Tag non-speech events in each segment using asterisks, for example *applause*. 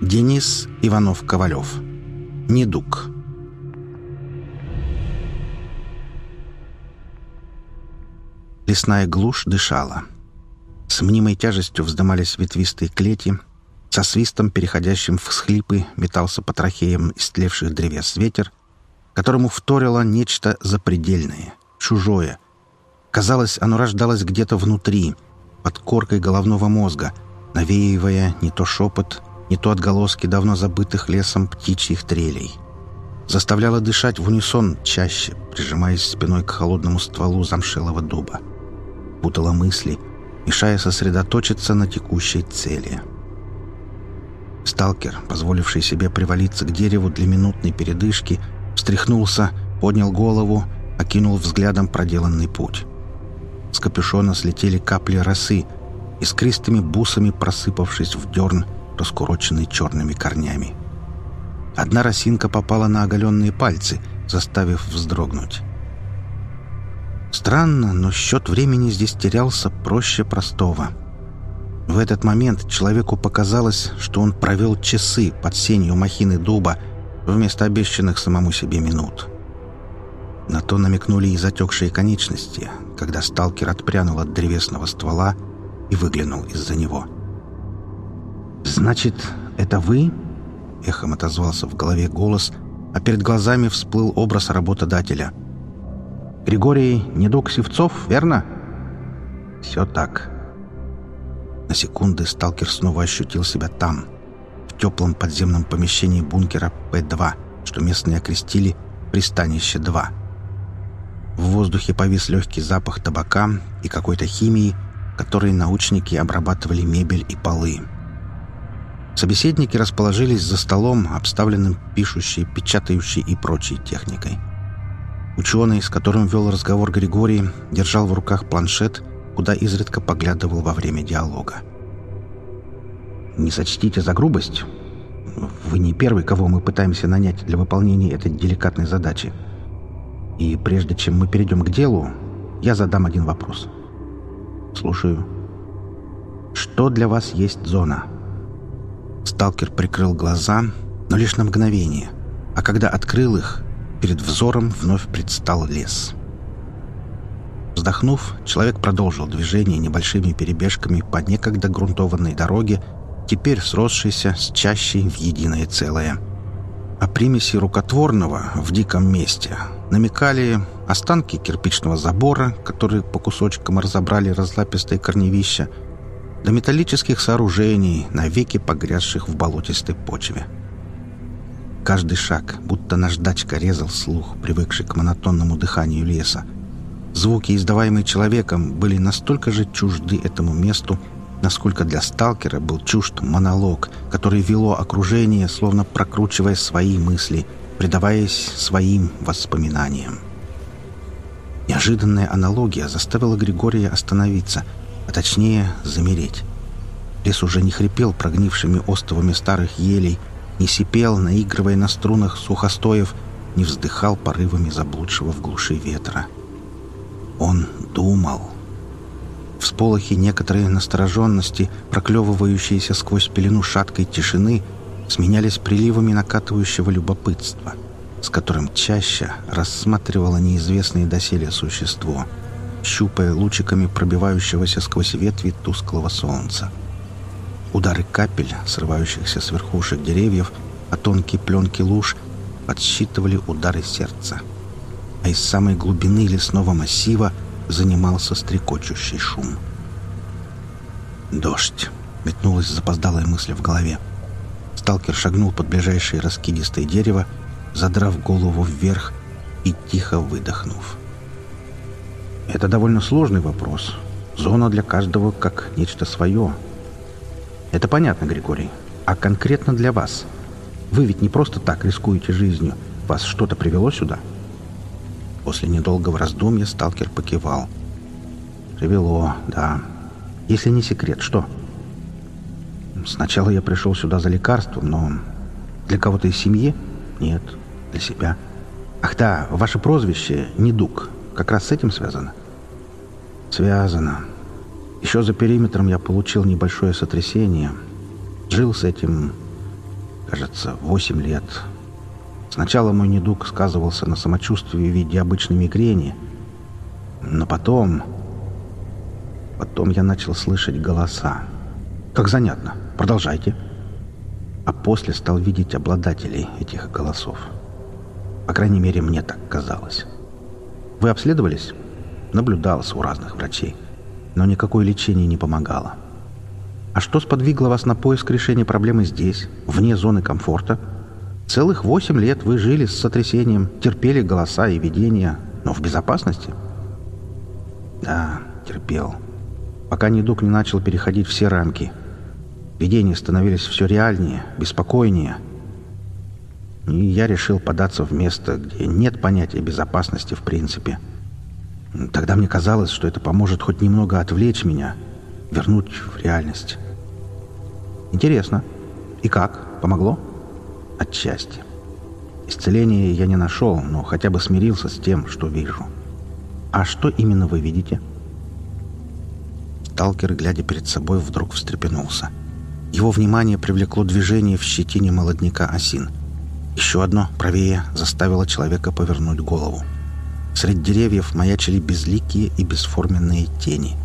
Денис Иванов-Ковалев. Недуг. Лесная глушь дышала. С мнимой тяжестью вздымались ветвистые клети, со свистом, переходящим в всхлипы, метался по трахеям истлевших древес ветер, которому вторило нечто запредельное, чужое. Казалось, оно рождалось где-то внутри, под коркой головного мозга, навеивая не то шепот, не то отголоски давно забытых лесом птичьих трелей. Заставляло дышать в унисон чаще, прижимаясь спиной к холодному стволу замшелого дуба. Путало мысли, мешая сосредоточиться на текущей цели. Сталкер, позволивший себе привалиться к дереву для минутной передышки, встряхнулся, поднял голову, окинул взглядом проделанный путь. С капюшона слетели капли росы, искристыми бусами просыпавшись в дерн, раскуроченный черными корнями. Одна росинка попала на оголенные пальцы, заставив вздрогнуть. Странно, но счет времени здесь терялся проще простого. В этот момент человеку показалось, что он провел часы под сенью махины дуба вместо обещанных самому себе минут. На то намекнули и затекшие конечности, когда сталкер отпрянул от древесного ствола и выглянул из-за него. «Значит, это вы?» — эхом отозвался в голове голос, а перед глазами всплыл образ работодателя. «Григорий Недуг Севцов, верно?» «Все так». На секунды сталкер снова ощутил себя там, в теплом подземном помещении бункера П-2, что местные окрестили «Пристанище-2». В воздухе повис легкий запах табака и какой-то химии, которой научники обрабатывали мебель и полы. Собеседники расположились за столом, обставленным пишущей, печатающей и прочей техникой. Ученый, с которым вел разговор Григорий, держал в руках планшет, куда изредка поглядывал во время диалога. «Не сочтите за грубость. Вы не первый, кого мы пытаемся нанять для выполнения этой деликатной задачи. И прежде чем мы перейдем к делу, я задам один вопрос. Слушаю. Что для вас есть зона?» Сталкер прикрыл глаза, но лишь на мгновение, а когда открыл их, перед взором вновь предстал лес. Вздохнув, человек продолжил движение небольшими перебежками по некогда грунтованной дороге, теперь сросшейся с чащей в единое целое. О примеси рукотворного в диком месте намекали останки кирпичного забора, которые по кусочкам разобрали разлапистые корневища, до металлических сооружений, навеки погрязших в болотистой почве. Каждый шаг, будто наждачка резал слух, привыкший к монотонному дыханию леса. Звуки, издаваемые человеком, были настолько же чужды этому месту, насколько для сталкера был чужд монолог, который вело окружение, словно прокручивая свои мысли, предаваясь своим воспоминаниям. Неожиданная аналогия заставила Григория остановиться – а точнее замереть. Лес уже не хрипел прогнившими остовами старых елей, не сипел, наигрывая на струнах сухостоев, не вздыхал порывами заблудшего в глуши ветра. Он думал. Всполохи некоторой настороженности, проклевывающиеся сквозь пелену шаткой тишины, сменялись приливами накатывающего любопытства, с которым чаще рассматривало неизвестное доселе существо — щупая лучиками пробивающегося сквозь ветви тусклого солнца. Удары капель, срывающихся с верхушек деревьев, а тонкие пленки луж подсчитывали удары сердца. А из самой глубины лесного массива занимался стрекочущий шум. «Дождь!» — метнулась запоздалая мысль в голове. Сталкер шагнул под ближайшее раскидистое дерево, задрав голову вверх и тихо выдохнув. Это довольно сложный вопрос. Зона для каждого как нечто свое. Это понятно, Григорий. А конкретно для вас? Вы ведь не просто так рискуете жизнью. Вас что-то привело сюда? После недолгого раздумья сталкер покивал. Привело, да. Если не секрет, что? Сначала я пришел сюда за лекарством, но для кого-то из семьи? Нет, для себя. Ах да, ваше прозвище — Недуг. Как раз с этим связано? Связано. Еще за периметром я получил небольшое сотрясение. Жил с этим Кажется, восемь лет. Сначала мой недуг сказывался на самочувствии в виде обычной мигрени, но потом... Потом я начал слышать голоса. Как занятно. Продолжайте. А после стал видеть обладателей этих голосов. По крайней мере, мне так казалось. Вы обследовались? Наблюдалось у разных врачей. Но никакое лечение не помогало. А что сподвигло вас на поиск решения проблемы здесь, вне зоны комфорта? Целых восемь лет вы жили с сотрясением, терпели голоса и видения, но в безопасности? Да, терпел. Пока недуг не начал переходить все рамки. Видения становились все реальнее, беспокойнее. И я решил податься в место, где нет понятия безопасности в принципе. Тогда мне казалось, что это поможет хоть немного отвлечь меня, вернуть в реальность. Интересно. И как? Помогло? Отчасти. Исцеления я не нашел, но хотя бы смирился с тем, что вижу. А что именно вы видите? Сталкер, глядя перед собой, вдруг встрепенулся. Его внимание привлекло движение в щетине молодняка осин. Еще одно, правее, заставило человека повернуть голову. Среди деревьев маячили безликие и бесформенные тени.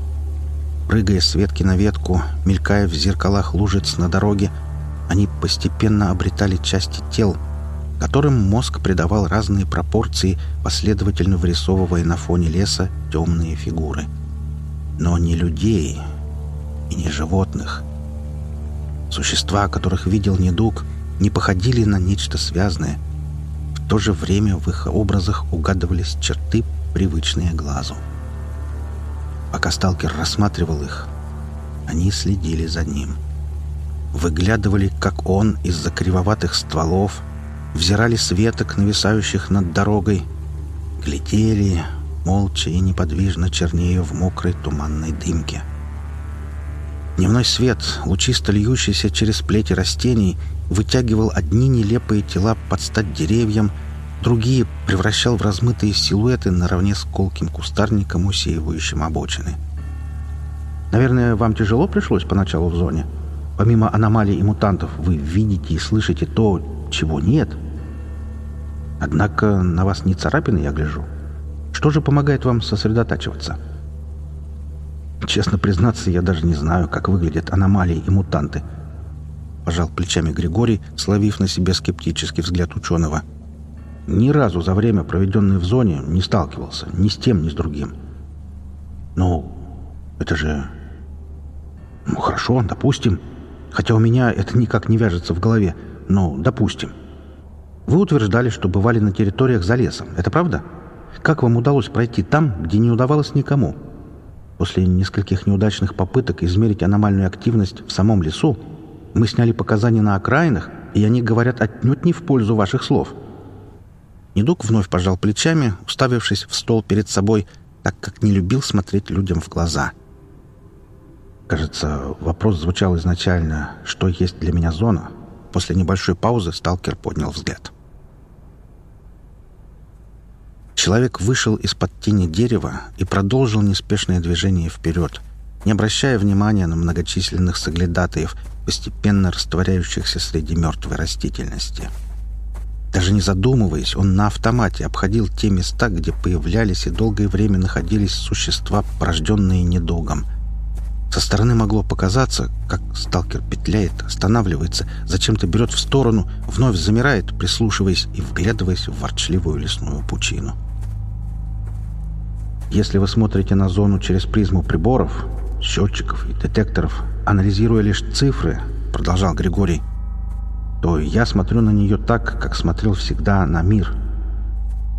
Прыгая с ветки на ветку, мелькая в зеркалах лужиц на дороге, они постепенно обретали части тел, которым мозг придавал разные пропорции, последовательно вырисовывая на фоне леса темные фигуры. Но не людей и не животных. Существа, которых видел недуг, не походили на нечто связанное. В то же время в их образах угадывались черты, привычные глазу. Пока сталкер рассматривал их, они следили за ним. Выглядывали, как он, из-за кривоватых стволов, взирали с веток, нависающих над дорогой, глядели, молча и неподвижно чернее в мокрой туманной дымке. Дневной свет, лучисто льющийся через плети растений, вытягивал одни нелепые тела под стать деревьям, Другие превращал в размытые силуэты наравне с колким кустарником, усеивающим обочины. Наверное, вам тяжело пришлось поначалу в зоне? Помимо аномалий и мутантов, вы видите и слышите то, чего нет. Однако на вас не царапины, я гляжу. Что же помогает вам сосредотачиваться? Честно признаться, я даже не знаю, как выглядят аномалии и мутанты. Пожал плечами Григорий, словив на себе скептический взгляд ученого. — ни разу за время, проведенное в зоне, не сталкивался ни с тем, ни с другим. Ну, это же... Ну, хорошо, допустим. Хотя у меня это никак не вяжется в голове. Но допустим. Вы утверждали, что бывали на территориях за лесом. Это правда? Как вам удалось пройти там, где не удавалось никому? После нескольких неудачных попыток измерить аномальную активность в самом лесу, мы сняли показания на окраинах, и они говорят отнюдь не в пользу ваших слов. Недуг вновь пожал плечами, уставившись в стол перед собой, так как не любил смотреть людям в глаза. Кажется, вопрос звучал изначально «Что есть для меня зона?». После небольшой паузы сталкер поднял взгляд. Человек вышел из-под тени дерева и продолжил неспешное движение вперед, не обращая внимания на многочисленных соглядатаев, постепенно растворяющихся среди мертвой растительности. — даже не задумываясь, он на автомате обходил те места, где появлялись и долгое время находились существа, порожденные недугом. Со стороны могло показаться, как сталкер петляет, останавливается, зачем-то берет в сторону, вновь замирает, прислушиваясь и вглядываясь в ворчливую лесную пучину. Если вы смотрите на зону через призму приборов, счетчиков и детекторов, анализируя лишь цифры, продолжал Григорий, то я смотрю на нее так, как смотрел всегда на мир.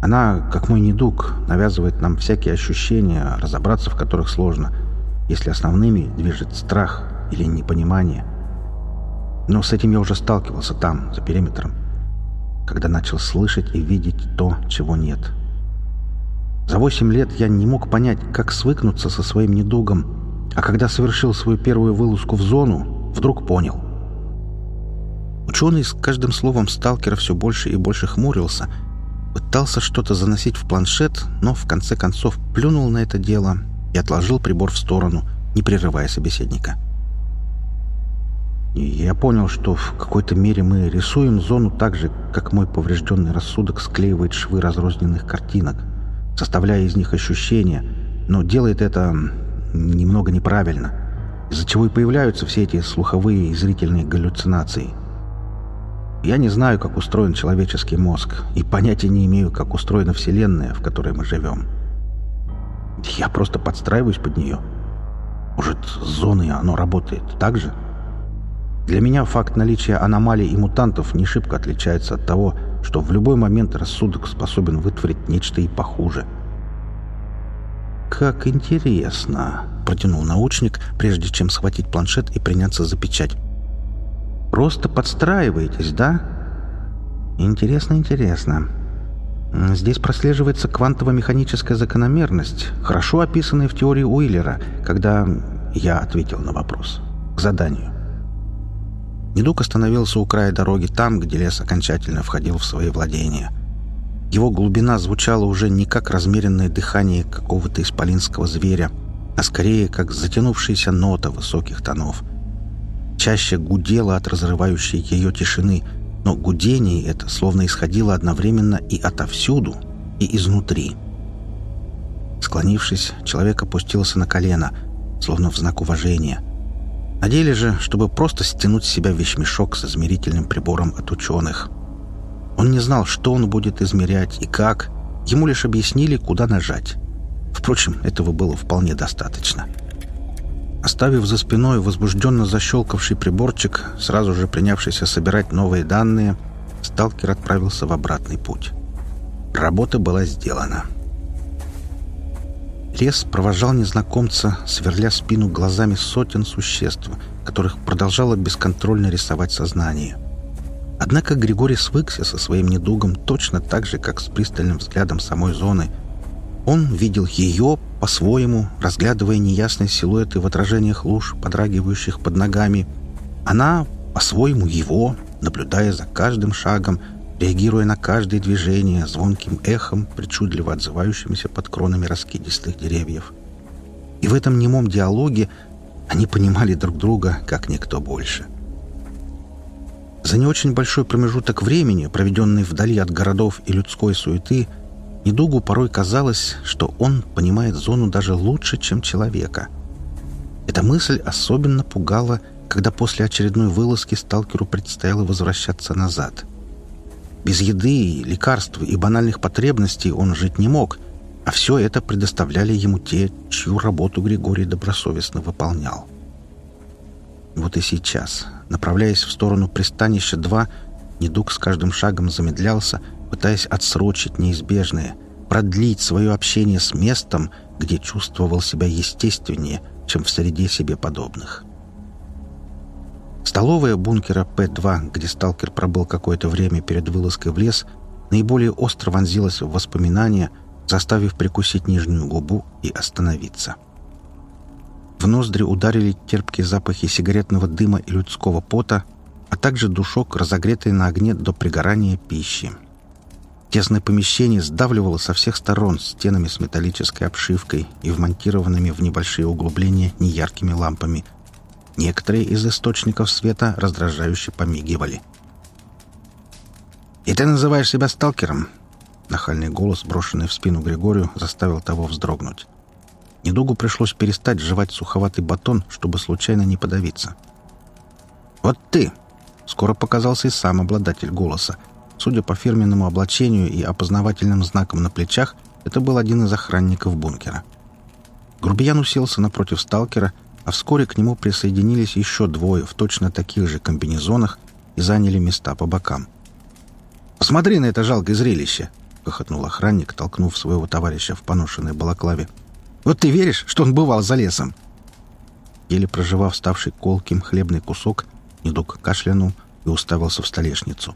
Она, как мой недуг, навязывает нам всякие ощущения, разобраться в которых сложно, если основными движет страх или непонимание. Но с этим я уже сталкивался там, за периметром, когда начал слышать и видеть то, чего нет. За восемь лет я не мог понять, как свыкнуться со своим недугом, а когда совершил свою первую вылазку в зону, вдруг понял. Ученый с каждым словом сталкера все больше и больше хмурился, пытался что-то заносить в планшет, но в конце концов плюнул на это дело и отложил прибор в сторону, не прерывая собеседника. И я понял, что в какой-то мере мы рисуем зону так же, как мой поврежденный рассудок склеивает швы разрозненных картинок, составляя из них ощущения, но делает это немного неправильно, из-за чего и появляются все эти слуховые и зрительные галлюцинации. Я не знаю, как устроен человеческий мозг, и понятия не имею, как устроена Вселенная, в которой мы живем. Я просто подстраиваюсь под нее. Может, с зоной оно работает так же?» Для меня факт наличия аномалий и мутантов не шибко отличается от того, что в любой момент рассудок способен вытворить нечто и похуже. «Как интересно!» — протянул научник, прежде чем схватить планшет и приняться за печать. «Просто подстраиваетесь, да?» «Интересно, интересно. Здесь прослеживается квантово-механическая закономерность, хорошо описанная в теории Уиллера, когда я ответил на вопрос. К заданию. Недуг остановился у края дороги там, где лес окончательно входил в свои владения. Его глубина звучала уже не как размеренное дыхание какого-то исполинского зверя, а скорее как затянувшаяся нота высоких тонов. Чаще гудела от разрывающей ее тишины, но гудение это словно исходило одновременно и отовсюду, и изнутри. Склонившись, человек опустился на колено, словно в знак уважения — на деле же, чтобы просто стянуть с себя вещмешок с измерительным прибором от ученых. Он не знал, что он будет измерять и как. Ему лишь объяснили, куда нажать. Впрочем, этого было вполне достаточно. Оставив за спиной возбужденно защелкавший приборчик, сразу же принявшийся собирать новые данные, сталкер отправился в обратный путь. Работа была сделана. Лес провожал незнакомца, сверля спину глазами сотен существ, которых продолжало бесконтрольно рисовать сознание. Однако Григорий свыкся со своим недугом точно так же, как с пристальным взглядом самой зоны. Он видел ее по-своему, разглядывая неясные силуэты в отражениях луж, подрагивающих под ногами. Она по-своему его, наблюдая за каждым шагом, реагируя на каждое движение звонким эхом, причудливо отзывающимся под кронами раскидистых деревьев. И в этом немом диалоге они понимали друг друга, как никто больше. За не очень большой промежуток времени, проведенный вдали от городов и людской суеты, Недугу порой казалось, что он понимает зону даже лучше, чем человека. Эта мысль особенно пугала, когда после очередной вылазки сталкеру предстояло возвращаться назад — без еды, лекарств и банальных потребностей он жить не мог, а все это предоставляли ему те, чью работу Григорий добросовестно выполнял. Вот и сейчас, направляясь в сторону пристанища 2, недуг с каждым шагом замедлялся, пытаясь отсрочить неизбежное, продлить свое общение с местом, где чувствовал себя естественнее, чем в среде себе подобных. Столовая бункера П-2, где сталкер пробыл какое-то время перед вылазкой в лес, наиболее остро вонзилась в воспоминания, заставив прикусить нижнюю губу и остановиться. В ноздри ударили терпкие запахи сигаретного дыма и людского пота, а также душок, разогретый на огне до пригорания пищи. Тесное помещение сдавливало со всех сторон стенами с металлической обшивкой и вмонтированными в небольшие углубления неяркими лампами, Некоторые из источников света раздражающе помигивали. «И ты называешь себя сталкером?» Нахальный голос, брошенный в спину Григорию, заставил того вздрогнуть. Недугу пришлось перестать жевать суховатый батон, чтобы случайно не подавиться. «Вот ты!» Скоро показался и сам обладатель голоса. Судя по фирменному облачению и опознавательным знакам на плечах, это был один из охранников бункера. Грубиян уселся напротив сталкера а вскоре к нему присоединились еще двое в точно таких же комбинезонах и заняли места по бокам. «Посмотри на это жалкое зрелище!» — хохотнул охранник, толкнув своего товарища в поношенной балаклаве. «Вот ты веришь, что он бывал за лесом?» Еле проживав ставший колким хлебный кусок, недуг кашлянул и уставился в столешницу,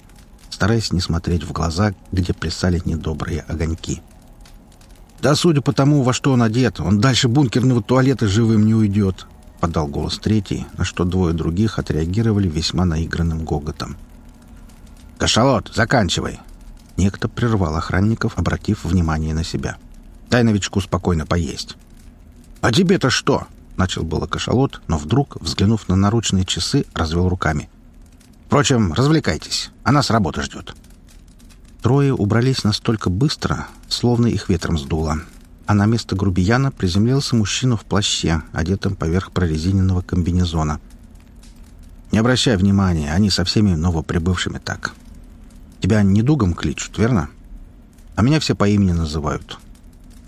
стараясь не смотреть в глаза, где плясали недобрые огоньки. «Да судя по тому, во что он одет, он дальше бункерного туалета живым не уйдет», — подал голос третий, на что двое других отреагировали весьма наигранным гоготом. «Кашалот, заканчивай!» Некто прервал охранников, обратив внимание на себя. «Дай новичку спокойно поесть». «А тебе-то что?» начал было кашалот, но вдруг, взглянув на наручные часы, развел руками. «Впрочем, развлекайтесь, а нас работа ждет». Трое убрались настолько быстро, словно их ветром сдуло, а на место грубияна приземлился мужчина в плаще, одетом поверх прорезиненного комбинезона. «Не обращай внимания, они со всеми новоприбывшими так. Тебя недугом кличут, верно? А меня все по имени называют.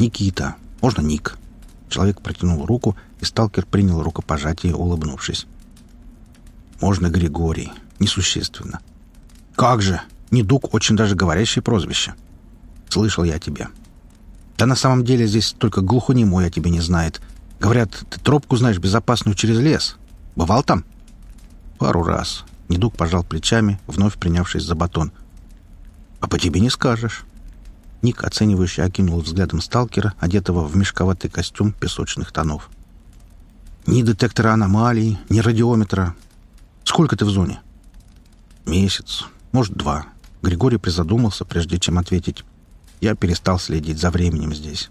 Никита, можно Ник». Человек протянул руку, и сталкер принял рукопожатие, улыбнувшись. «Можно Григорий. Несущественно». «Как же!» Недуг очень даже говорящее прозвище. Слышал я тебя. Да на самом деле здесь только глухонемой о тебе не знает. Говорят, ты тропку знаешь безопасную через лес. Бывал там? Пару раз. Недуг пожал плечами, вновь принявшись за батон. А по тебе не скажешь. Ник, оценивающе окинул взглядом сталкера, одетого в мешковатый костюм песочных тонов. Ни детектора аномалий, ни радиометра. Сколько ты в зоне? Месяц, может, два. Григорий призадумался, прежде чем ответить. Я перестал следить за временем здесь.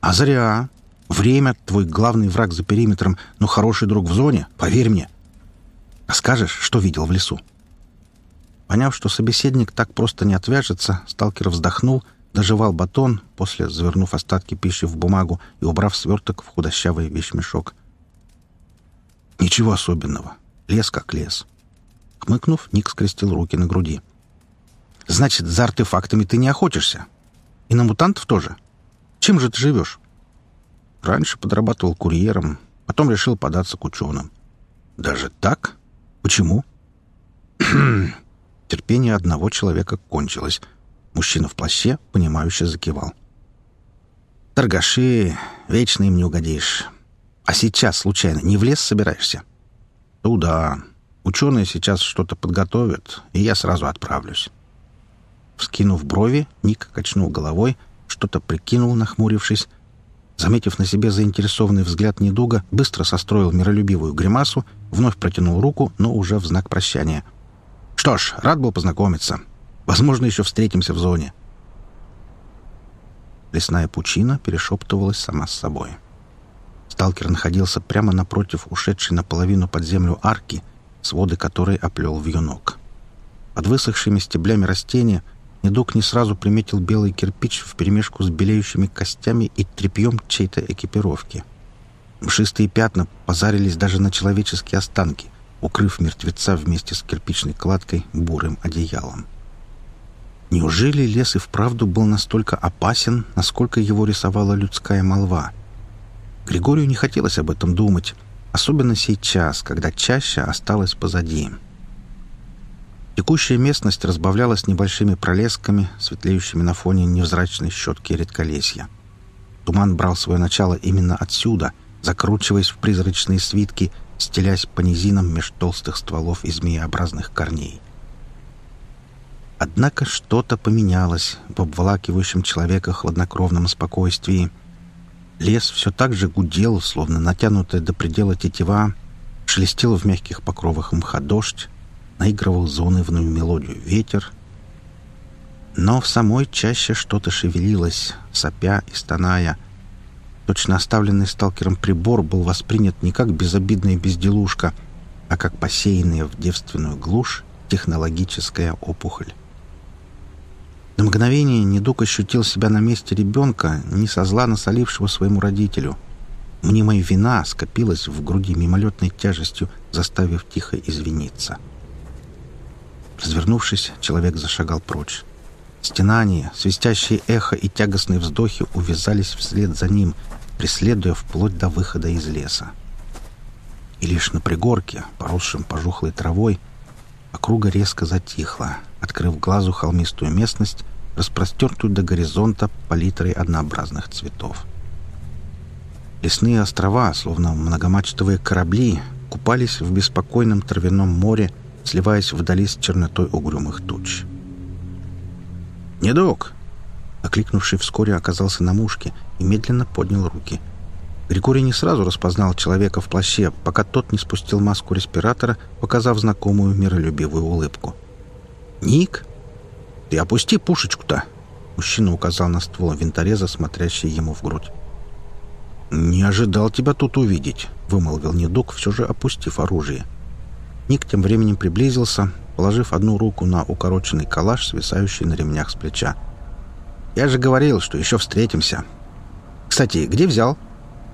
А зря. Время — твой главный враг за периметром, но хороший друг в зоне, поверь мне. А скажешь, что видел в лесу? Поняв, что собеседник так просто не отвяжется, сталкер вздохнул, доживал батон, после завернув остатки пищи в бумагу и убрав сверток в худощавый вещмешок. Ничего особенного. Лес как лес. Хмыкнув, Ник скрестил руки на груди. Значит, за артефактами ты не охотишься. И на мутантов тоже. Чем же ты живешь? Раньше подрабатывал курьером, потом решил податься к ученым. Даже так? Почему? *clears throat* Терпение одного человека кончилось. Мужчина в плаще, понимающе закивал. Торгаши, вечно им не угодишь. А сейчас, случайно, не в лес собираешься? Туда. Ученые сейчас что-то подготовят, и я сразу отправлюсь. Вскинув брови, Ник качнул головой, что-то прикинул, нахмурившись. Заметив на себе заинтересованный взгляд недуга, быстро состроил миролюбивую гримасу, вновь протянул руку, но уже в знак прощания. «Что ж, рад был познакомиться. Возможно, еще встретимся в зоне». Лесная пучина перешептывалась сама с собой. Сталкер находился прямо напротив ушедшей наполовину под землю арки, своды которой оплел вьюнок. Под высохшими стеблями растения — Недуг не сразу приметил белый кирпич вперемешку с белеющими костями и тряпьем чьей-то экипировки. Мшистые пятна позарились даже на человеческие останки, укрыв мертвеца вместе с кирпичной кладкой бурым одеялом. Неужели лес и вправду был настолько опасен, насколько его рисовала людская молва? Григорию не хотелось об этом думать, особенно сейчас, когда чаще осталась позади. Текущая местность разбавлялась небольшими пролесками, светлеющими на фоне невзрачной щетки редколесья. Туман брал свое начало именно отсюда, закручиваясь в призрачные свитки, стелясь по низинам меж толстых стволов и змееобразных корней. Однако что-то поменялось в обволакивающем человека хладнокровном спокойствии. Лес все так же гудел, словно натянутая до предела тетива, шелестел в мягких покровах мха дождь, наигрывал заунывную мелодию ветер. Но в самой чаще что-то шевелилось, сопя и стоная. Точно оставленный сталкером прибор был воспринят не как безобидная безделушка, а как посеянная в девственную глушь технологическая опухоль. На мгновение недуг ощутил себя на месте ребенка, не со зла насолившего своему родителю. Мнимая вина скопилась в груди мимолетной тяжестью, заставив тихо извиниться. — Развернувшись, человек зашагал прочь. Стенания, свистящие эхо и тягостные вздохи увязались вслед за ним, преследуя вплоть до выхода из леса. И лишь на пригорке, поросшем пожухлой травой, округа резко затихла, открыв глазу холмистую местность, распростертую до горизонта палитрой однообразных цветов. Лесные острова, словно многомачтовые корабли, купались в беспокойном травяном море, сливаясь вдали с чернотой угрюмых туч. «Недуг!» Окликнувший вскоре оказался на мушке и медленно поднял руки. Григорий не сразу распознал человека в плаще, пока тот не спустил маску респиратора, показав знакомую миролюбивую улыбку. «Ник? Ты опусти пушечку-то!» Мужчина указал на ствол винтореза, смотрящий ему в грудь. «Не ожидал тебя тут увидеть», — вымолвил недуг, все же опустив оружие. Ник тем временем приблизился, положив одну руку на укороченный калаш, свисающий на ремнях с плеча. «Я же говорил, что еще встретимся. Кстати, где взял?»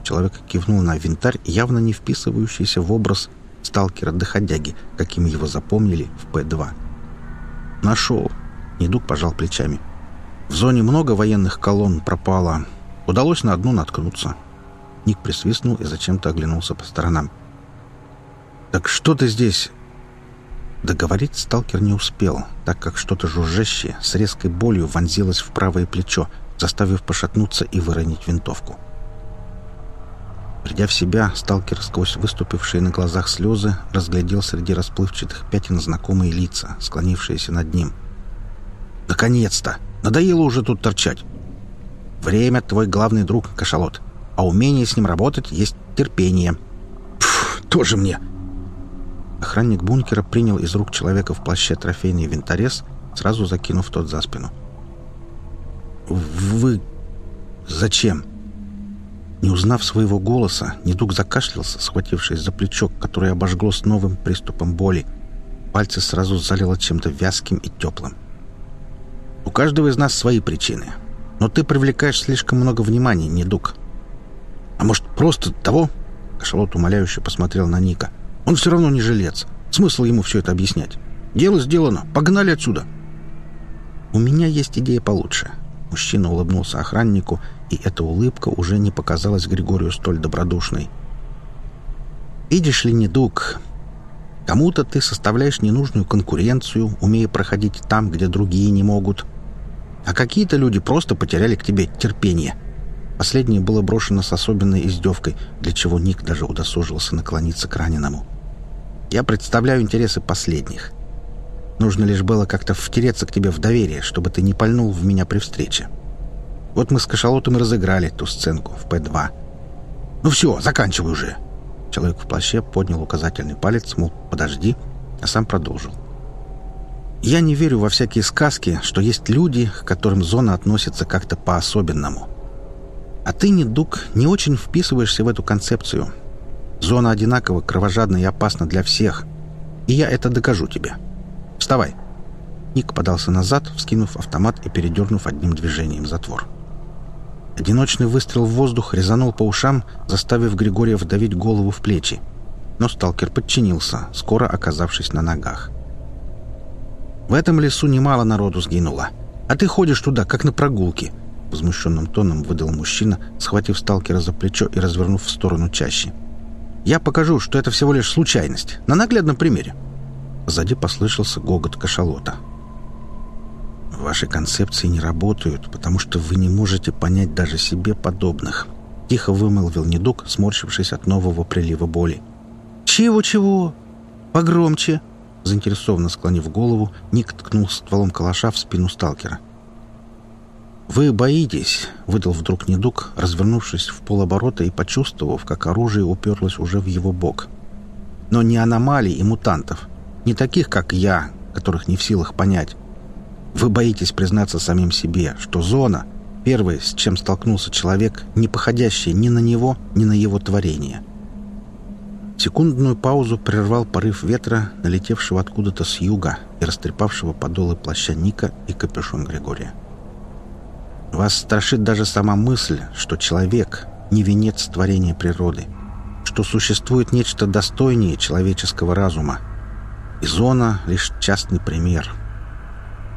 Человек кивнул на винтарь, явно не вписывающийся в образ сталкера-доходяги, каким его запомнили в П-2. «Нашел». Недуг пожал плечами. «В зоне много военных колонн пропало. Удалось на одну наткнуться». Ник присвистнул и зачем-то оглянулся по сторонам. «Так что ты здесь?» Договорить сталкер не успел, так как что-то жужжащее с резкой болью вонзилось в правое плечо, заставив пошатнуться и выронить винтовку. Придя в себя, сталкер сквозь выступившие на глазах слезы разглядел среди расплывчатых пятен знакомые лица, склонившиеся над ним. «Наконец-то! Надоело уже тут торчать!» «Время — твой главный друг, кашалот, а умение с ним работать есть терпение». «Пф, тоже мне!» Охранник бункера принял из рук человека в плаще трофейный винторез, сразу закинув тот за спину. «Вы... зачем?» Не узнав своего голоса, недуг закашлялся, схватившись за плечо, которое обожгло с новым приступом боли. Пальцы сразу залило чем-то вязким и теплым. «У каждого из нас свои причины. Но ты привлекаешь слишком много внимания, недуг. А может, просто того?» Кашалот умоляюще посмотрел на Ника. «Он все равно не жилец. Смысл ему все это объяснять? Дело сделано. Погнали отсюда!» «У меня есть идея получше». Мужчина улыбнулся охраннику и эта улыбка уже не показалась Григорию столь добродушной. «Видишь ли, недуг, кому-то ты составляешь ненужную конкуренцию, умея проходить там, где другие не могут, а какие-то люди просто потеряли к тебе терпение». Последнее было брошено с особенной издевкой, для чего Ник даже удосужился наклониться к раненому. «Я представляю интересы последних. Нужно лишь было как-то втереться к тебе в доверие, чтобы ты не пальнул в меня при встрече. Вот мы с кашалотом и разыграли ту сценку в П-2. «Ну все, заканчивай уже!» Человек в плаще поднял указательный палец, мол, подожди, а сам продолжил. «Я не верю во всякие сказки, что есть люди, к которым зона относится как-то по-особенному. А ты, недуг, не очень вписываешься в эту концепцию. Зона одинаково кровожадна и опасна для всех. И я это докажу тебе. Вставай!» Ник подался назад, вскинув автомат и передернув одним движением затвор. Одиночный выстрел в воздух резанул по ушам, заставив Григория вдавить голову в плечи. Но сталкер подчинился, скоро оказавшись на ногах. «В этом лесу немало народу сгинуло. А ты ходишь туда, как на прогулке», — возмущенным тоном выдал мужчина, схватив сталкера за плечо и развернув в сторону чаще. «Я покажу, что это всего лишь случайность. На наглядном примере». Сзади послышался гогот кашалота. Ваши концепции не работают, потому что вы не можете понять даже себе подобных. Тихо вымолвил недуг, сморщившись от нового прилива боли. «Чего-чего? Погромче!» Заинтересованно склонив голову, Ник ткнул стволом калаша в спину сталкера. «Вы боитесь», — выдал вдруг недуг, развернувшись в полоборота и почувствовав, как оружие уперлось уже в его бок. «Но не аномалий и мутантов. Не таких, как я, которых не в силах понять. Вы боитесь признаться самим себе, что зона — первое, с чем столкнулся человек, не походящая ни на него, ни на его творение. Секундную паузу прервал порыв ветра, налетевшего откуда-то с юга и растрепавшего подолы плаща Ника и капюшон Григория. Вас страшит даже сама мысль, что человек — не венец творения природы, что существует нечто достойнее человеческого разума. И зона — лишь частный пример —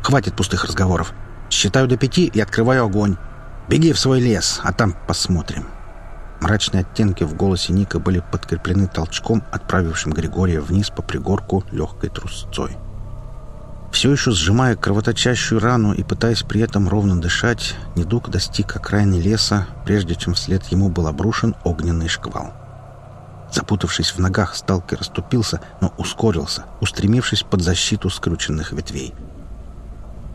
Хватит пустых разговоров. Считаю до пяти и открываю огонь. Беги в свой лес, а там посмотрим». Мрачные оттенки в голосе Ника были подкреплены толчком, отправившим Григория вниз по пригорку легкой трусцой. Все еще сжимая кровоточащую рану и пытаясь при этом ровно дышать, недуг достиг окраины леса, прежде чем вслед ему был обрушен огненный шквал. Запутавшись в ногах, сталкер расступился, но ускорился, устремившись под защиту скрученных ветвей —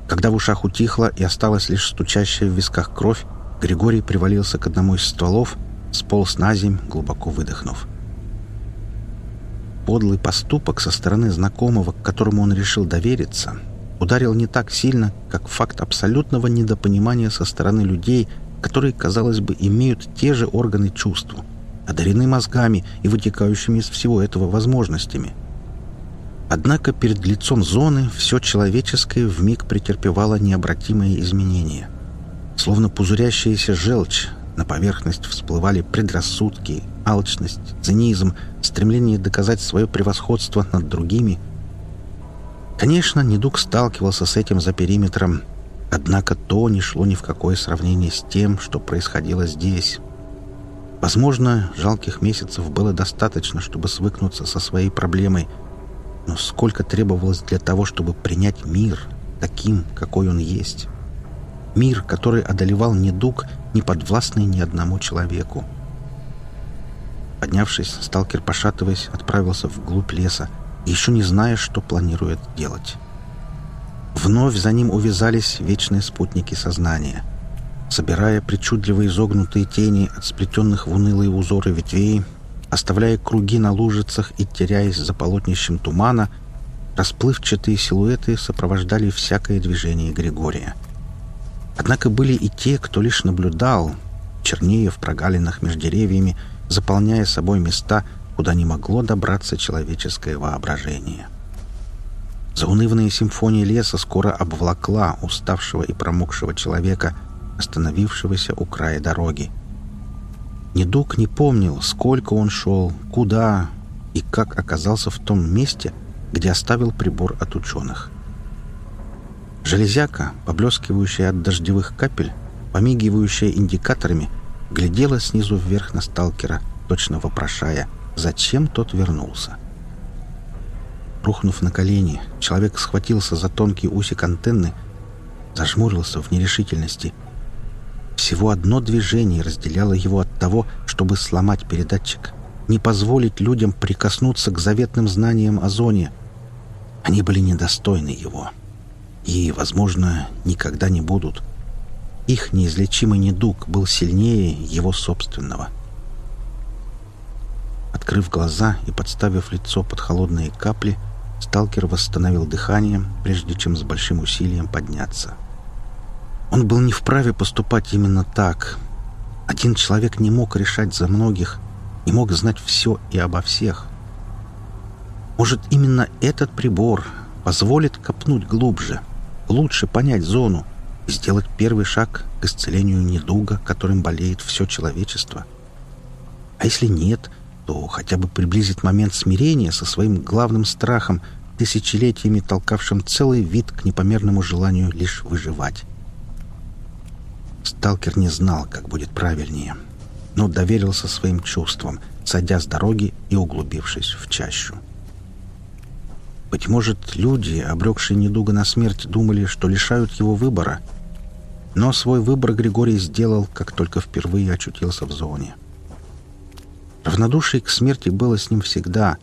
когда в ушах утихло и осталась лишь стучащая в висках кровь, Григорий привалился к одному из стволов, сполз на земь, глубоко выдохнув. Подлый поступок со стороны знакомого, к которому он решил довериться, ударил не так сильно, как факт абсолютного недопонимания со стороны людей, которые, казалось бы, имеют те же органы чувств, одарены мозгами и вытекающими из всего этого возможностями. Однако перед лицом зоны все человеческое вмиг претерпевало необратимые изменения. Словно пузырящаяся желчь, на поверхность всплывали предрассудки, алчность, цинизм, стремление доказать свое превосходство над другими. Конечно, недуг сталкивался с этим за периметром, однако то не шло ни в какое сравнение с тем, что происходило здесь. Возможно, жалких месяцев было достаточно, чтобы свыкнуться со своей проблемой, но сколько требовалось для того, чтобы принять мир таким, какой он есть. Мир, который одолевал недуг, не подвластный ни одному человеку. Поднявшись, сталкер, пошатываясь, отправился вглубь леса, еще не зная, что планирует делать. Вновь за ним увязались вечные спутники сознания. Собирая причудливо изогнутые тени от сплетенных в унылые узоры ветвей, оставляя круги на лужицах и теряясь за полотнищем тумана, расплывчатые силуэты сопровождали всякое движение Григория. Однако были и те, кто лишь наблюдал, чернее в прогалинах между деревьями, заполняя собой места, куда не могло добраться человеческое воображение. Заунывная симфония леса скоро обвлакла уставшего и промокшего человека, остановившегося у края дороги. Недуг не помнил, сколько он шел, куда и как оказался в том месте, где оставил прибор от ученых. Железяка, поблескивающая от дождевых капель, помигивающая индикаторами — глядела снизу вверх на сталкера, точно вопрошая, зачем тот вернулся. Рухнув на колени, человек схватился за тонкий усик антенны, зажмурился в нерешительности. Всего одно движение разделяло его от того, чтобы сломать передатчик, не позволить людям прикоснуться к заветным знаниям о зоне. Они были недостойны его. И, возможно, никогда не будут. — их неизлечимый недуг был сильнее его собственного. Открыв глаза и подставив лицо под холодные капли, сталкер восстановил дыхание, прежде чем с большим усилием подняться. Он был не вправе поступать именно так. Один человек не мог решать за многих, не мог знать все и обо всех. Может, именно этот прибор позволит копнуть глубже, лучше понять зону, сделать первый шаг к исцелению недуга, которым болеет все человечество. А если нет, то хотя бы приблизить момент смирения со своим главным страхом, тысячелетиями толкавшим целый вид к непомерному желанию лишь выживать. Сталкер не знал, как будет правильнее, но доверился своим чувствам, сойдя с дороги и углубившись в чащу. Быть может, люди, обрекшие недуга на смерть, думали, что лишают его выбора — но свой выбор Григорий сделал, как только впервые очутился в зоне. Равнодушие к смерти было с ним всегда.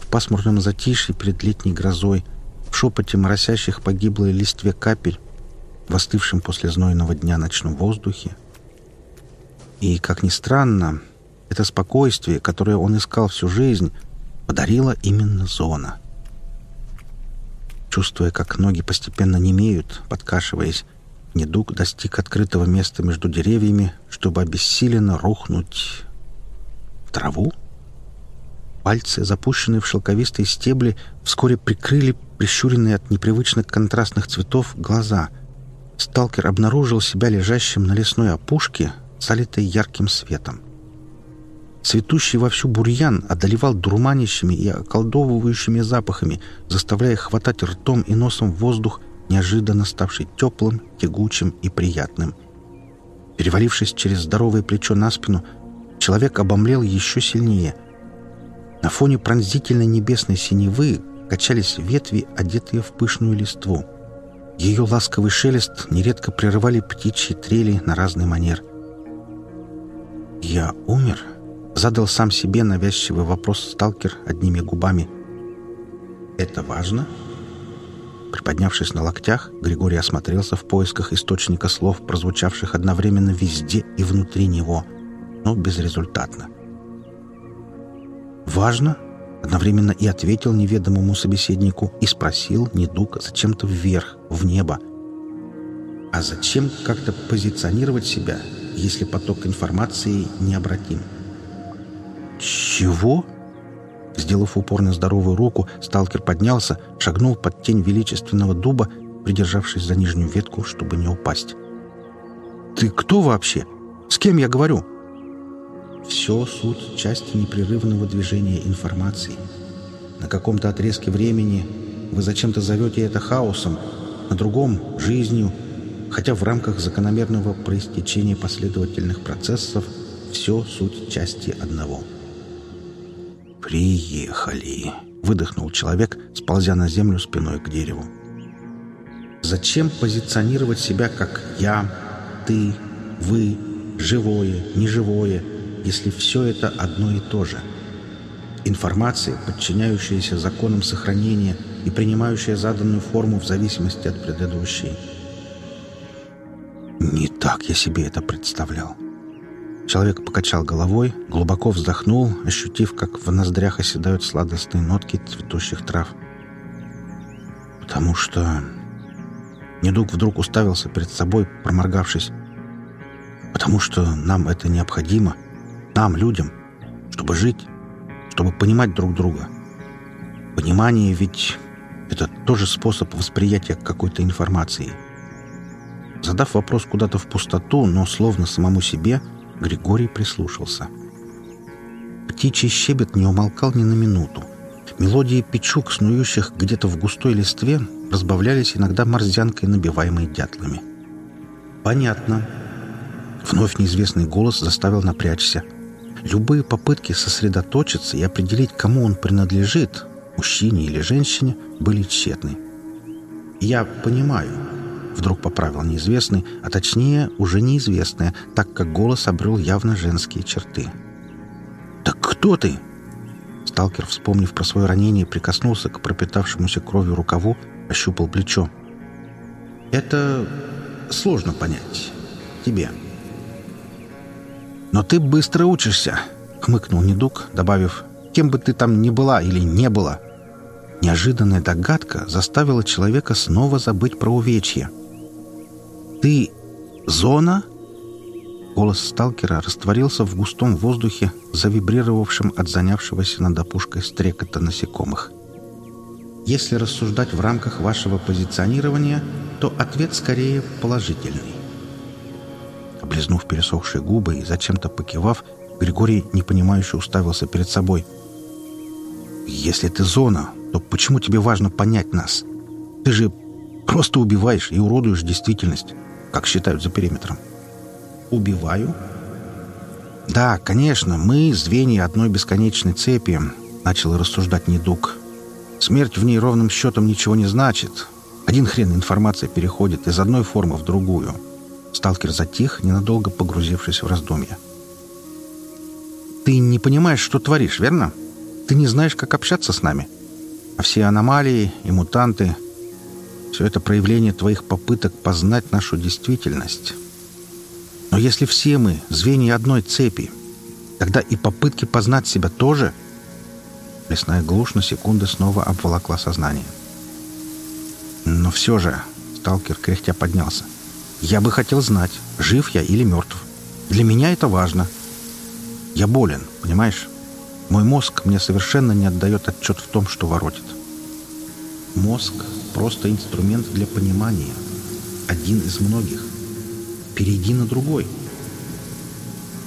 В пасмурном затишье перед летней грозой, в шепоте моросящих погиблой листве капель, в остывшем после знойного дня ночном воздухе. И, как ни странно, это спокойствие, которое он искал всю жизнь, подарила именно зона. Чувствуя, как ноги постепенно немеют, подкашиваясь, Недуг достиг открытого места между деревьями, чтобы обессиленно рухнуть в траву. Пальцы, запущенные в шелковистые стебли, вскоре прикрыли прищуренные от непривычных контрастных цветов глаза. Сталкер обнаружил себя лежащим на лесной опушке, залитой ярким светом. Цветущий вовсю бурьян одолевал дурманящими и околдовывающими запахами, заставляя хватать ртом и носом воздух неожиданно ставший теплым, тягучим и приятным. Перевалившись через здоровое плечо на спину, человек обомлел еще сильнее. На фоне пронзительной небесной синевы качались ветви, одетые в пышную листву. Ее ласковый шелест нередко прерывали птичьи трели на разный манер. «Я умер?» — задал сам себе навязчивый вопрос сталкер одними губами. «Это важно?» Приподнявшись на локтях, Григорий осмотрелся в поисках источника слов, прозвучавших одновременно везде и внутри него, но безрезультатно. «Важно?» — одновременно и ответил неведомому собеседнику и спросил недуг зачем-то вверх, в небо. «А зачем как-то позиционировать себя если поток информации необратим. «Чего?» Сделав упор на здоровую руку, сталкер поднялся, шагнул под тень величественного дуба, придержавшись за нижнюю ветку, чтобы не упасть. «Ты кто вообще? С кем я говорю?» «Все суть части непрерывного движения информации. На каком-то отрезке времени вы зачем-то зовете это хаосом, на другом — жизнью, хотя в рамках закономерного проистечения последовательных процессов все суть части одного». «Приехали!» — выдохнул человек, сползя на землю спиной к дереву. «Зачем позиционировать себя как «я», «ты», «вы», «живое», «неживое», если все это одно и то же?» Информация, подчиняющаяся законам сохранения и принимающая заданную форму в зависимости от предыдущей. Не так я себе это представлял. Человек покачал головой, глубоко вздохнул, ощутив, как в ноздрях оседают сладостные нотки цветущих трав. Потому что... Недуг вдруг уставился перед собой, проморгавшись. Потому что нам это необходимо. Нам, людям. Чтобы жить. Чтобы понимать друг друга. Понимание ведь... Это тоже способ восприятия какой-то информации. Задав вопрос куда-то в пустоту, но словно самому себе, Григорий прислушался. Птичий щебет не умолкал ни на минуту. Мелодии печук, снующих где-то в густой листве, разбавлялись иногда морзянкой, набиваемой дятлами. «Понятно». Вновь неизвестный голос заставил напрячься. Любые попытки сосредоточиться и определить, кому он принадлежит, мужчине или женщине, были тщетны. «Я понимаю», Вдруг поправил неизвестный, а точнее уже неизвестное, так как голос обрел явно женские черты. «Так кто ты?» Сталкер, вспомнив про свое ранение, прикоснулся к пропитавшемуся кровью рукаву, ощупал плечо. «Это сложно понять. Тебе». «Но ты быстро учишься», — хмыкнул недуг, добавив, «кем бы ты там ни была или не была». Неожиданная догадка заставила человека снова забыть про увечье. «Ты зона?» Голос сталкера растворился в густом воздухе, завибрировавшем от занявшегося над опушкой стрекота насекомых. Если рассуждать в рамках вашего позиционирования, то ответ скорее положительный. Облизнув пересохшие губы и зачем-то покивав, Григорий непонимающе уставился перед собой. «Если ты зона, то почему тебе важно понять нас? Ты же просто убиваешь и уродуешь действительность как считают за периметром. Убиваю? Да, конечно, мы звенья одной бесконечной цепи, начал рассуждать недуг. Смерть в ней ровным счетом ничего не значит. Один хрен информация переходит из одной формы в другую. Сталкер затих, ненадолго погрузившись в раздумья. «Ты не понимаешь, что творишь, верно? Ты не знаешь, как общаться с нами. А все аномалии и мутанты все это проявление твоих попыток познать нашу действительность. Но если все мы звенья одной цепи, тогда и попытки познать себя тоже... Лесная глушь на секунду снова обволокла сознание. Но все же, сталкер кряхтя поднялся, я бы хотел знать, жив я или мертв. Для меня это важно. Я болен, понимаешь? Мой мозг мне совершенно не отдает отчет в том, что воротит. Мозг — просто инструмент для понимания. Один из многих. Перейди на другой.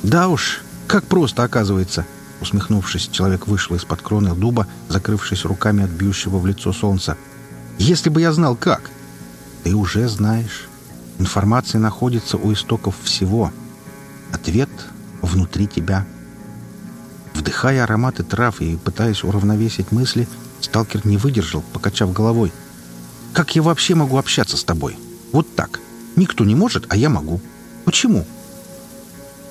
«Да уж, как просто оказывается!» Усмехнувшись, человек вышел из-под кроны дуба, закрывшись руками от бьющего в лицо солнца. «Если бы я знал, как!» «Ты уже знаешь. Информация находится у истоков всего. Ответ внутри тебя». Вдыхая ароматы трав и пытаясь уравновесить мысли, Сталкер не выдержал, покачав головой. «Как я вообще могу общаться с тобой? Вот так. Никто не может, а я могу. Почему?»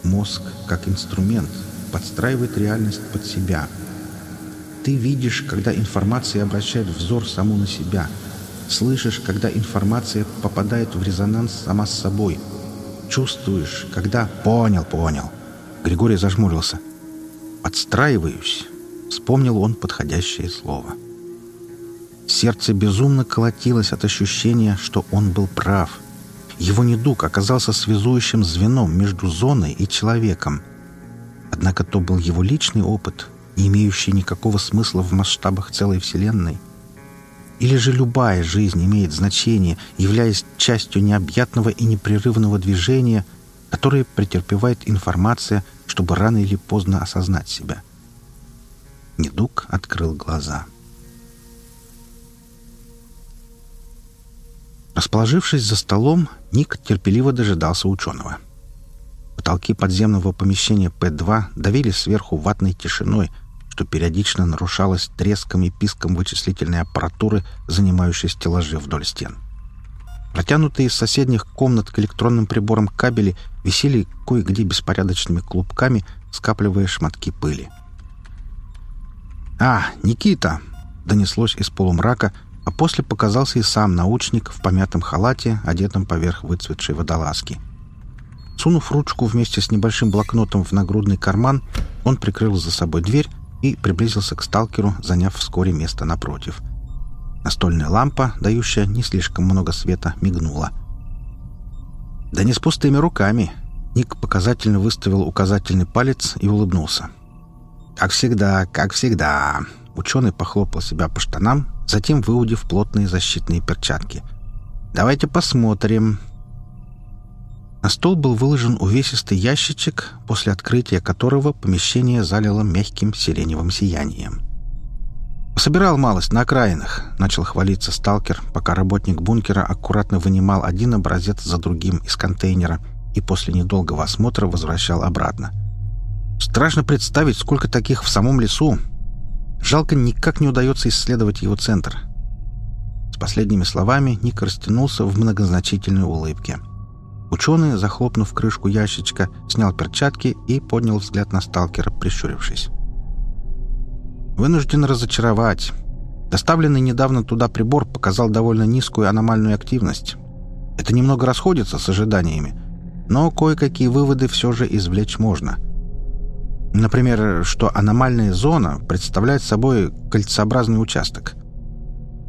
Мозг, как инструмент, подстраивает реальность под себя. Ты видишь, когда информация обращает взор саму на себя. Слышишь, когда информация попадает в резонанс сама с собой. Чувствуешь, когда... Понял, понял. Григорий зажмурился. Подстраиваюсь. Вспомнил он подходящее слово. Сердце безумно колотилось от ощущения, что он был прав. Его недуг оказался связующим звеном между зоной и человеком. Однако то был его личный опыт, не имеющий никакого смысла в масштабах целой Вселенной. Или же любая жизнь имеет значение, являясь частью необъятного и непрерывного движения, которое претерпевает информация, чтобы рано или поздно осознать себя. Недуг открыл глаза. Расположившись за столом, Ник терпеливо дожидался ученого. Потолки подземного помещения П-2 давили сверху ватной тишиной, что периодично нарушалось треском и писком вычислительной аппаратуры, занимающей стеллажи вдоль стен. Протянутые из соседних комнат к электронным приборам кабели висели кое-где беспорядочными клубками, скапливая шматки пыли. «А, Никита!» — донеслось из полумрака, а после показался и сам научник в помятом халате, одетом поверх выцветшей водолазки. Сунув ручку вместе с небольшим блокнотом в нагрудный карман, он прикрыл за собой дверь и приблизился к сталкеру, заняв вскоре место напротив. Настольная лампа, дающая не слишком много света, мигнула. «Да не с пустыми руками!» Ник показательно выставил указательный палец и улыбнулся. «Как всегда, как всегда!» Ученый похлопал себя по штанам, затем выудив плотные защитные перчатки. «Давайте посмотрим». На стол был выложен увесистый ящичек, после открытия которого помещение залило мягким сиреневым сиянием. «Собирал малость на окраинах», — начал хвалиться сталкер, пока работник бункера аккуратно вынимал один образец за другим из контейнера и после недолгого осмотра возвращал обратно. «Страшно представить, сколько таких в самом лесу, Жалко, никак не удается исследовать его центр. С последними словами Ник растянулся в многозначительной улыбке. Ученый, захлопнув крышку ящичка, снял перчатки и поднял взгляд на сталкера, прищурившись. «Вынужден разочаровать. Доставленный недавно туда прибор показал довольно низкую аномальную активность. Это немного расходится с ожиданиями, но кое-какие выводы все же извлечь можно». Например, что аномальная зона представляет собой кольцеобразный участок.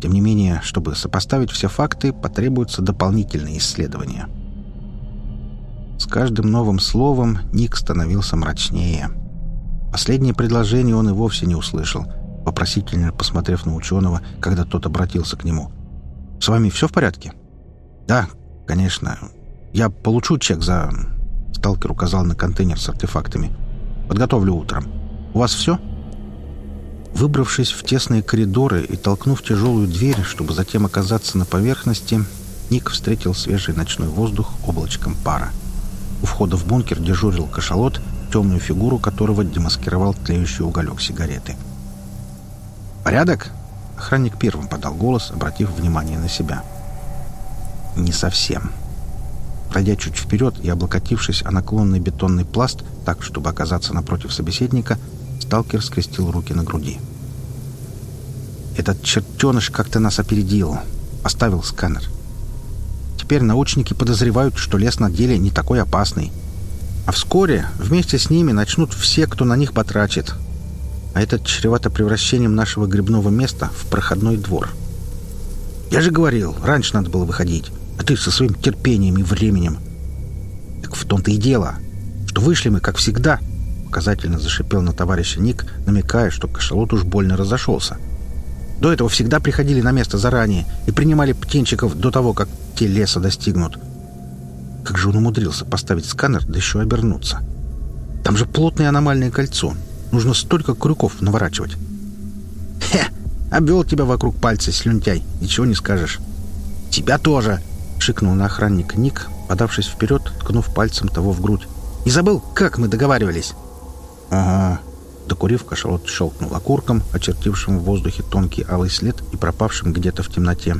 Тем не менее, чтобы сопоставить все факты, потребуются дополнительные исследования. С каждым новым словом Ник становился мрачнее. Последнее предложение он и вовсе не услышал, вопросительно посмотрев на ученого, когда тот обратился к нему. «С вами все в порядке?» «Да, конечно. Я получу чек за...» Сталкер указал на контейнер с артефактами. Подготовлю утром. У вас все?» Выбравшись в тесные коридоры и толкнув тяжелую дверь, чтобы затем оказаться на поверхности, Ник встретил свежий ночной воздух облачком пара. У входа в бункер дежурил кашалот, темную фигуру которого демаскировал тлеющий уголек сигареты. «Порядок?» Охранник первым подал голос, обратив внимание на себя. «Не совсем». Пройдя чуть вперед и облокотившись о наклонный бетонный пласт, так, чтобы оказаться напротив собеседника, сталкер скрестил руки на груди. «Этот чертеныш как-то нас опередил. Поставил сканер. Теперь научники подозревают, что лес на деле не такой опасный. А вскоре вместе с ними начнут все, кто на них потрачит. А это чревато превращением нашего грибного места в проходной двор. Я же говорил, раньше надо было выходить. А ты со своим терпением и временем. Так в том-то и дело, что вышли мы, как всегда. Показательно зашипел на товарища Ник, намекая, что кашалот уж больно разошелся. До этого всегда приходили на место заранее и принимали птенчиков до того, как те леса достигнут. Как же он умудрился поставить сканер, да еще обернуться? Там же плотное аномальное кольцо. Нужно столько крюков наворачивать. Хе! Обвел тебя вокруг пальца, слюнтяй. Ничего не скажешь. Тебя тоже! шикнул на охранника Ник, подавшись вперед, ткнув пальцем того в грудь. «Не забыл, как мы договаривались?» «Ага». Докурив, кашалот щелкнул окурком, очертившим в воздухе тонкий алый след и пропавшим где-то в темноте.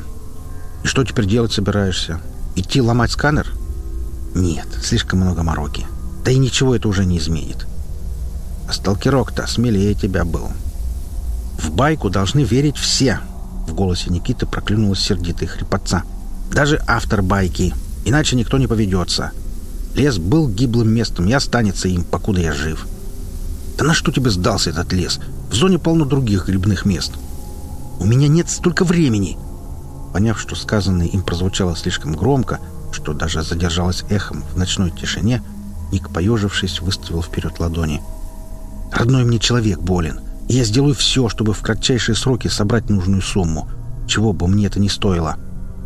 «И что теперь делать собираешься? Идти ломать сканер?» «Нет, слишком много мороки. Да и ничего это уже не изменит». «А сталкерок-то смелее тебя был». «В байку должны верить все!» В голосе Никиты проклюнулась сердитая хрипотца. Даже автор байки. Иначе никто не поведется. Лес был гиблым местом и останется им, покуда я жив. Да на что тебе сдался этот лес? В зоне полно других грибных мест. У меня нет столько времени. Поняв, что сказанное им прозвучало слишком громко, что даже задержалось эхом в ночной тишине, Ник, поежившись, выставил вперед ладони. «Родной мне человек болен, я сделаю все, чтобы в кратчайшие сроки собрать нужную сумму, чего бы мне это ни стоило.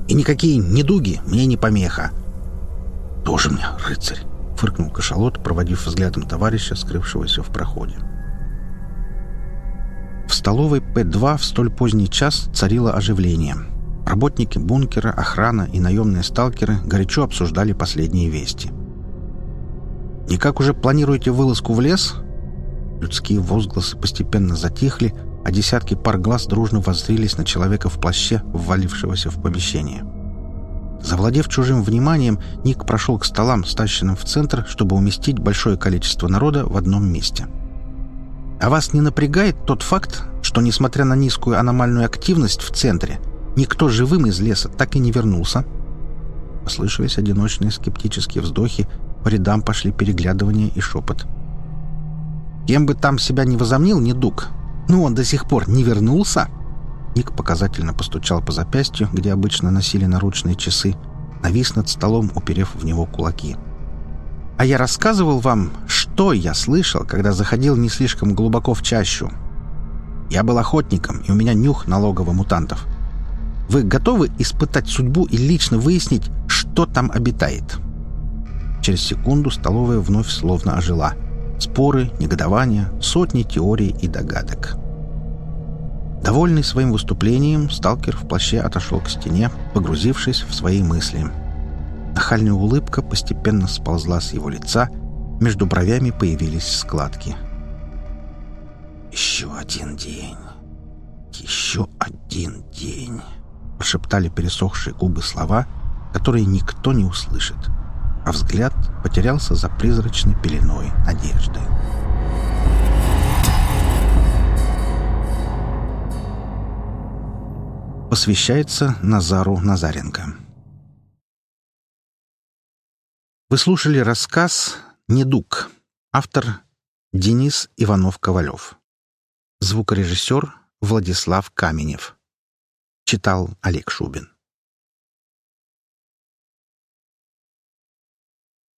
И никакие недуги мне не помеха». «Тоже мне рыцарь!» — фыркнул кашалот, проводив взглядом товарища, скрывшегося в проходе. В столовой П-2 в столь поздний час царило оживление. Работники бункера, охрана и наемные сталкеры горячо обсуждали последние вести. «И как уже планируете вылазку в лес?» Людские возгласы постепенно затихли, а десятки пар глаз дружно воззрились на человека в плаще, ввалившегося в помещение. Завладев чужим вниманием, Ник прошел к столам, стащенным в центр, чтобы уместить большое количество народа в одном месте – а вас не напрягает тот факт, что, несмотря на низкую аномальную активность в центре, никто живым из леса так и не вернулся? Послышались одиночные скептические вздохи, по рядам пошли переглядывания и шепот. Кем бы там себя не возомнил недуг, ну он до сих пор не вернулся? Ник показательно постучал по запястью, где обычно носили наручные часы, навис над столом, уперев в него кулаки. — а я рассказывал вам, что я слышал, когда заходил не слишком глубоко в чащу. Я был охотником, и у меня нюх на мутантов. Вы готовы испытать судьбу и лично выяснить, что там обитает?» Через секунду столовая вновь словно ожила. Споры, негодования, сотни теорий и догадок. Довольный своим выступлением, сталкер в плаще отошел к стене, погрузившись в свои мысли – Нахальная улыбка постепенно сползла с его лица, между бровями появились складки. «Еще один день! Еще один день!» Прошептали пересохшие губы слова, которые никто не услышит, а взгляд потерялся за призрачной пеленой надежды. Посвящается Назару Назаренко. Вы слушали рассказ «Недуг». Автор Денис Иванов-Ковалев. Звукорежиссер Владислав Каменев. Читал Олег Шубин.